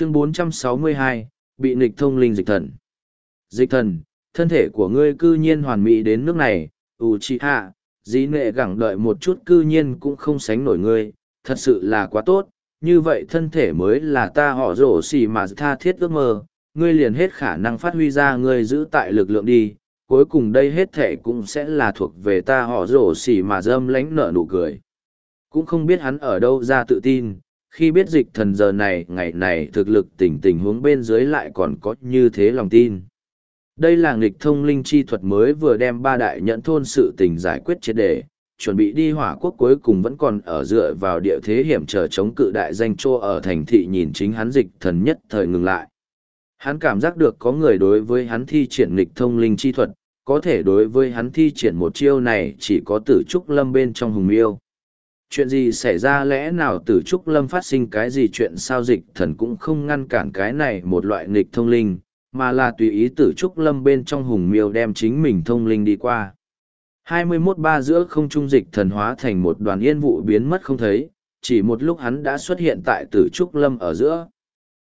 chương 462, bị nghịch thông linh dịch thần. Dịch thần, thân thể của ngươi cư nhiên hoàn mỹ đến nước này, Uchiha, dĩ nệ gẳng đợi một chút cư nhiên cũng không sánh nổi ngươi, thật sự là quá tốt, như vậy thân thể mới là ta họ rổ xì mà tha thiết ước mơ, ngươi liền hết khả năng phát huy ra ngươi giữ tại lực lượng đi, cuối cùng đây hết thể cũng sẽ là thuộc về ta họ rổ xì mà dâm lánh nở nụ cười. Cũng không biết hắn ở đâu ra tự tin, khi biết dịch thần giờ này ngày này thực lực tình tình huống bên dưới lại còn có như thế lòng tin. Đây là nghịch thông linh chi thuật mới vừa đem ba đại nhẫn thôn sự tình giải quyết triệt đề, chuẩn bị đi hỏa quốc cuối cùng vẫn còn ở dựa vào địa thế hiểm trở chống cự đại danh chô ở thành thị nhìn chính hắn dịch thần nhất thời ngừng lại. Hắn cảm giác được có người đối với hắn thi triển nghịch thông linh chi thuật, có thể đối với hắn thi triển một chiêu này chỉ có tử trúc lâm bên trong hùng yêu. Chuyện gì xảy ra lẽ nào tử trúc lâm phát sinh cái gì chuyện sao dịch thần cũng không ngăn cản cái này một loại nghịch thông linh, mà là tùy ý tử trúc lâm bên trong hùng miêu đem chính mình thông linh đi qua. 21 ba giữa không trung dịch thần hóa thành một đoàn yên vụ biến mất không thấy, chỉ một lúc hắn đã xuất hiện tại tử trúc lâm ở giữa.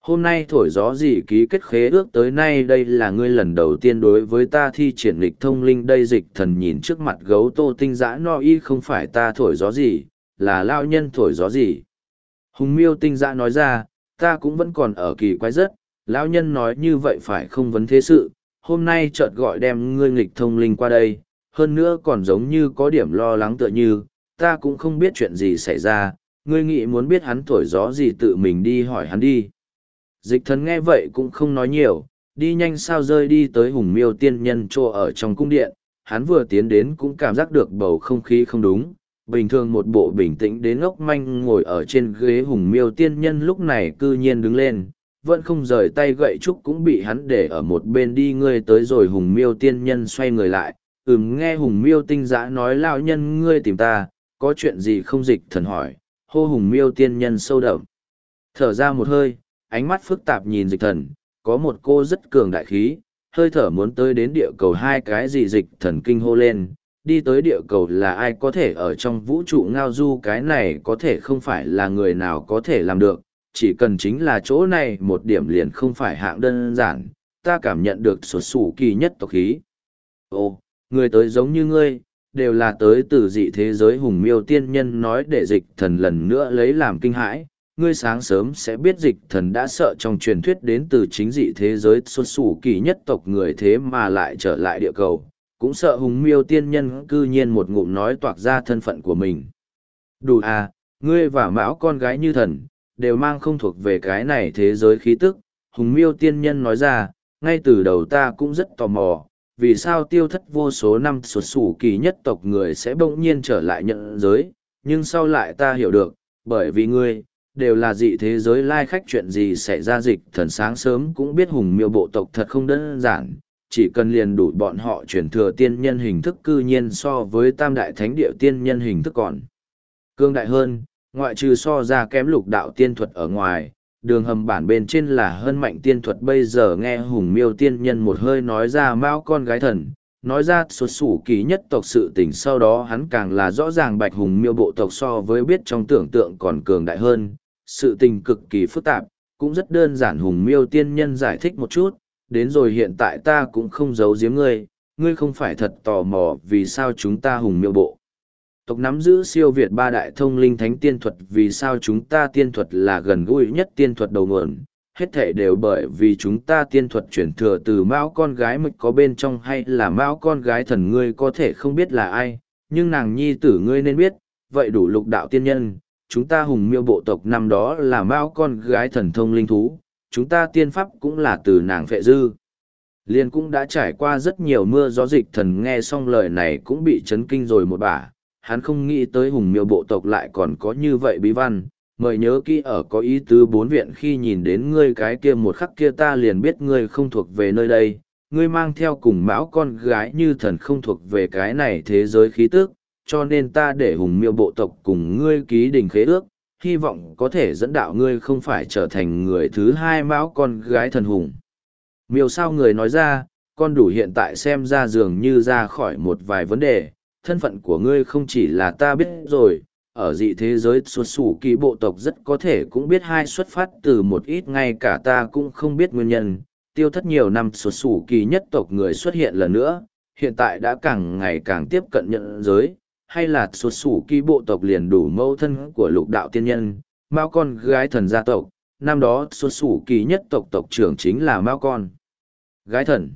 Hôm nay thổi gió gì ký kết khế ước tới nay đây là ngươi lần đầu tiên đối với ta thi triển lịch thông linh đây dịch thần nhìn trước mặt gấu tô tinh giã no y không phải ta thổi gió gì, là lao nhân thổi gió gì. Hùng miêu tinh dạ nói ra, ta cũng vẫn còn ở kỳ quái rất, lão nhân nói như vậy phải không vấn thế sự, hôm nay chợt gọi đem ngươi nghịch thông linh qua đây, hơn nữa còn giống như có điểm lo lắng tựa như, ta cũng không biết chuyện gì xảy ra, ngươi nghĩ muốn biết hắn thổi gió gì tự mình đi hỏi hắn đi. Dịch thần nghe vậy cũng không nói nhiều, đi nhanh sao rơi đi tới hùng miêu tiên nhân trô ở trong cung điện, hắn vừa tiến đến cũng cảm giác được bầu không khí không đúng. Bình thường một bộ bình tĩnh đến ngốc manh ngồi ở trên ghế hùng miêu tiên nhân lúc này cư nhiên đứng lên, vẫn không rời tay gậy trúc cũng bị hắn để ở một bên đi ngươi tới rồi hùng miêu tiên nhân xoay người lại, ừm nghe hùng miêu tinh giã nói lao nhân ngươi tìm ta, có chuyện gì không dịch thần hỏi, hô hùng miêu tiên nhân sâu đậm. Thở ra một hơi, ánh mắt phức tạp nhìn dịch thần, có một cô rất cường đại khí, hơi thở muốn tới đến địa cầu hai cái gì dịch thần kinh hô lên, đi tới địa cầu là ai có thể ở trong vũ trụ ngao du cái này có thể không phải là người nào có thể làm được, chỉ cần chính là chỗ này một điểm liền không phải hạng đơn giản, ta cảm nhận được số sủ kỳ nhất tộc khí. Ồ, người tới giống như ngươi, đều là tới từ dị thế giới hùng miêu tiên nhân nói để dịch thần lần nữa lấy làm kinh hãi. Ngươi sáng sớm sẽ biết dịch thần đã sợ trong truyền thuyết đến từ chính dị thế giới xuất xù kỳ nhất tộc người thế mà lại trở lại địa cầu, cũng sợ hùng miêu tiên nhân cư nhiên một ngụm nói toạc ra thân phận của mình. Đủ à, ngươi và mão con gái như thần, đều mang không thuộc về cái này thế giới khí tức. Hùng miêu tiên nhân nói ra, ngay từ đầu ta cũng rất tò mò, vì sao tiêu thất vô số năm xuất sủ kỳ nhất tộc người sẽ bỗng nhiên trở lại nhận giới, nhưng sau lại ta hiểu được, bởi vì ngươi, đều là dị thế giới lai khách chuyện gì xảy ra dịch thần sáng sớm cũng biết hùng miêu bộ tộc thật không đơn giản, chỉ cần liền đủ bọn họ chuyển thừa tiên nhân hình thức cư nhiên so với tam đại thánh địa tiên nhân hình thức còn. Cương đại hơn, ngoại trừ so ra kém lục đạo tiên thuật ở ngoài, đường hầm bản bên trên là hơn mạnh tiên thuật bây giờ nghe hùng miêu tiên nhân một hơi nói ra mao con gái thần, nói ra xuất sủ kỳ nhất tộc sự tình sau đó hắn càng là rõ ràng bạch hùng miêu bộ tộc so với biết trong tưởng tượng còn cường đại hơn, sự tình cực kỳ phức tạp, cũng rất đơn giản hùng miêu tiên nhân giải thích một chút, đến rồi hiện tại ta cũng không giấu giếm ngươi, ngươi không phải thật tò mò vì sao chúng ta hùng miêu bộ. Tộc nắm giữ siêu việt ba đại thông linh thánh tiên thuật vì sao chúng ta tiên thuật là gần gũi nhất tiên thuật đầu nguồn hết thể đều bởi vì chúng ta tiên thuật chuyển thừa từ mão con gái mực có bên trong hay là mão con gái thần ngươi có thể không biết là ai nhưng nàng nhi tử ngươi nên biết vậy đủ lục đạo tiên nhân chúng ta hùng miêu bộ tộc năm đó là mão con gái thần thông linh thú chúng ta tiên pháp cũng là từ nàng phệ dư. Liên cũng đã trải qua rất nhiều mưa gió dịch thần nghe xong lời này cũng bị chấn kinh rồi một bả hắn không nghĩ tới hùng miêu bộ tộc lại còn có như vậy bí văn, mời nhớ kỹ ở có ý tứ bốn viện khi nhìn đến ngươi cái kia một khắc kia ta liền biết ngươi không thuộc về nơi đây, ngươi mang theo cùng mão con gái như thần không thuộc về cái này thế giới khí tức, cho nên ta để hùng miêu bộ tộc cùng ngươi ký đình khế ước, hy vọng có thể dẫn đạo ngươi không phải trở thành người thứ hai mão con gái thần hùng. Miêu sao người nói ra, con đủ hiện tại xem ra dường như ra khỏi một vài vấn đề, thân phận của ngươi không chỉ là ta biết rồi, ở dị thế giới xuất xù kỳ bộ tộc rất có thể cũng biết hai xuất phát từ một ít ngay cả ta cũng không biết nguyên nhân tiêu thất nhiều năm xuất xù kỳ nhất tộc người xuất hiện lần nữa hiện tại đã càng ngày càng tiếp cận nhận giới hay là xuất xù kỳ bộ tộc liền đủ mẫu thân của lục đạo tiên nhân mao con gái thần gia tộc năm đó xuất xù kỳ nhất tộc tộc trưởng chính là mao con gái thần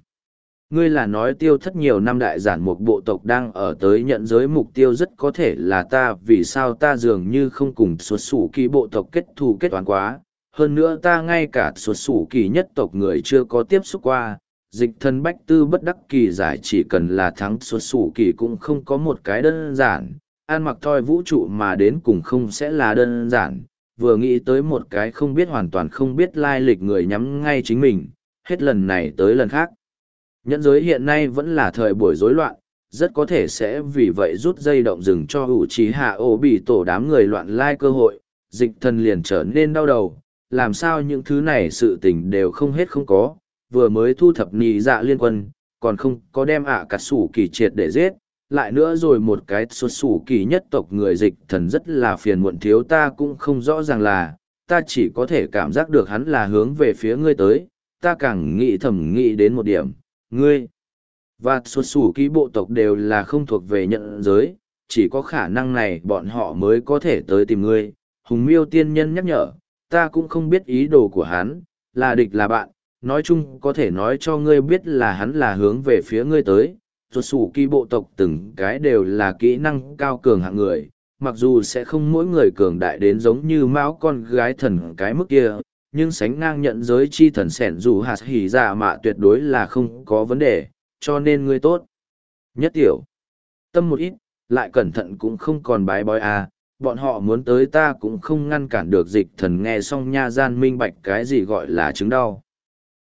Ngươi là nói tiêu thất nhiều năm đại giản một bộ tộc đang ở tới nhận giới mục tiêu rất có thể là ta vì sao ta dường như không cùng xuất xù kỳ bộ tộc kết thù kết toán quá. Hơn nữa ta ngay cả xuất xù kỳ nhất tộc người chưa có tiếp xúc qua, dịch thân bách tư bất đắc kỳ giải chỉ cần là thắng xuất xù kỳ cũng không có một cái đơn giản, an mặc thoi vũ trụ mà đến cùng không sẽ là đơn giản, vừa nghĩ tới một cái không biết hoàn toàn không biết lai lịch người nhắm ngay chính mình, hết lần này tới lần khác. Nhẫn giới hiện nay vẫn là thời buổi rối loạn, rất có thể sẽ vì vậy rút dây động rừng cho ủ trí hạ ô bị tổ đám người loạn lai cơ hội, dịch thần liền trở nên đau đầu, làm sao những thứ này sự tình đều không hết không có, vừa mới thu thập nì dạ liên quân, còn không có đem ạ à cắt sủ kỳ triệt để giết, lại nữa rồi một cái xuất sủ kỳ nhất tộc người dịch thần rất là phiền muộn thiếu ta cũng không rõ ràng là, ta chỉ có thể cảm giác được hắn là hướng về phía ngươi tới, ta càng nghĩ thầm nghĩ đến một điểm ngươi và xuất sủ kỳ bộ tộc đều là không thuộc về nhận giới chỉ có khả năng này bọn họ mới có thể tới tìm ngươi. Hùng miêu tiên nhân nhắc nhở ta cũng không biết ý đồ của hắn là địch là bạn nói chung có thể nói cho ngươi biết là hắn là hướng về phía ngươi tới xuất sủ kỳ bộ tộc từng cái đều là kỹ năng cao cường hạng người mặc dù sẽ không mỗi người cường đại đến giống như mão con gái thần cái mức kia nhưng sánh ngang nhận giới chi thần sẻn dù hạt hỉ dạ mạ tuyệt đối là không có vấn đề, cho nên ngươi tốt. Nhất tiểu, tâm một ít, lại cẩn thận cũng không còn bái bói à, bọn họ muốn tới ta cũng không ngăn cản được dịch thần nghe xong nha gian minh bạch cái gì gọi là chứng đau.